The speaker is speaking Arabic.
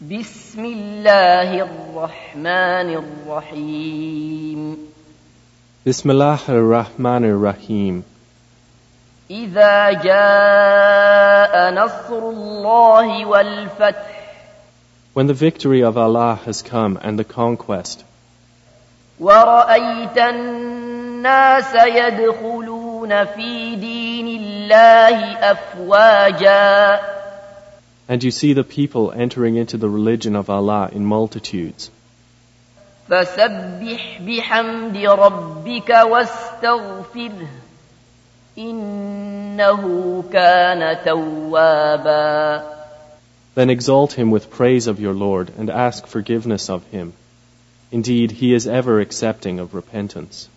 بسم الله الرحمن الرحيم. Bismillah ar-Rahman ar-Rahim. إذا جاء نصر الله والفتح. When the victory of Allah has come and the conquest, ورأيت الناس يدخلون في دين الله أفواجا. and you see the people entering into the religion of Allah in multitudes, فسبح بحمد ربك واستغفره إنه كان توابا then exalt him with praise of your Lord and ask forgiveness of him. Indeed, he is ever accepting of repentance.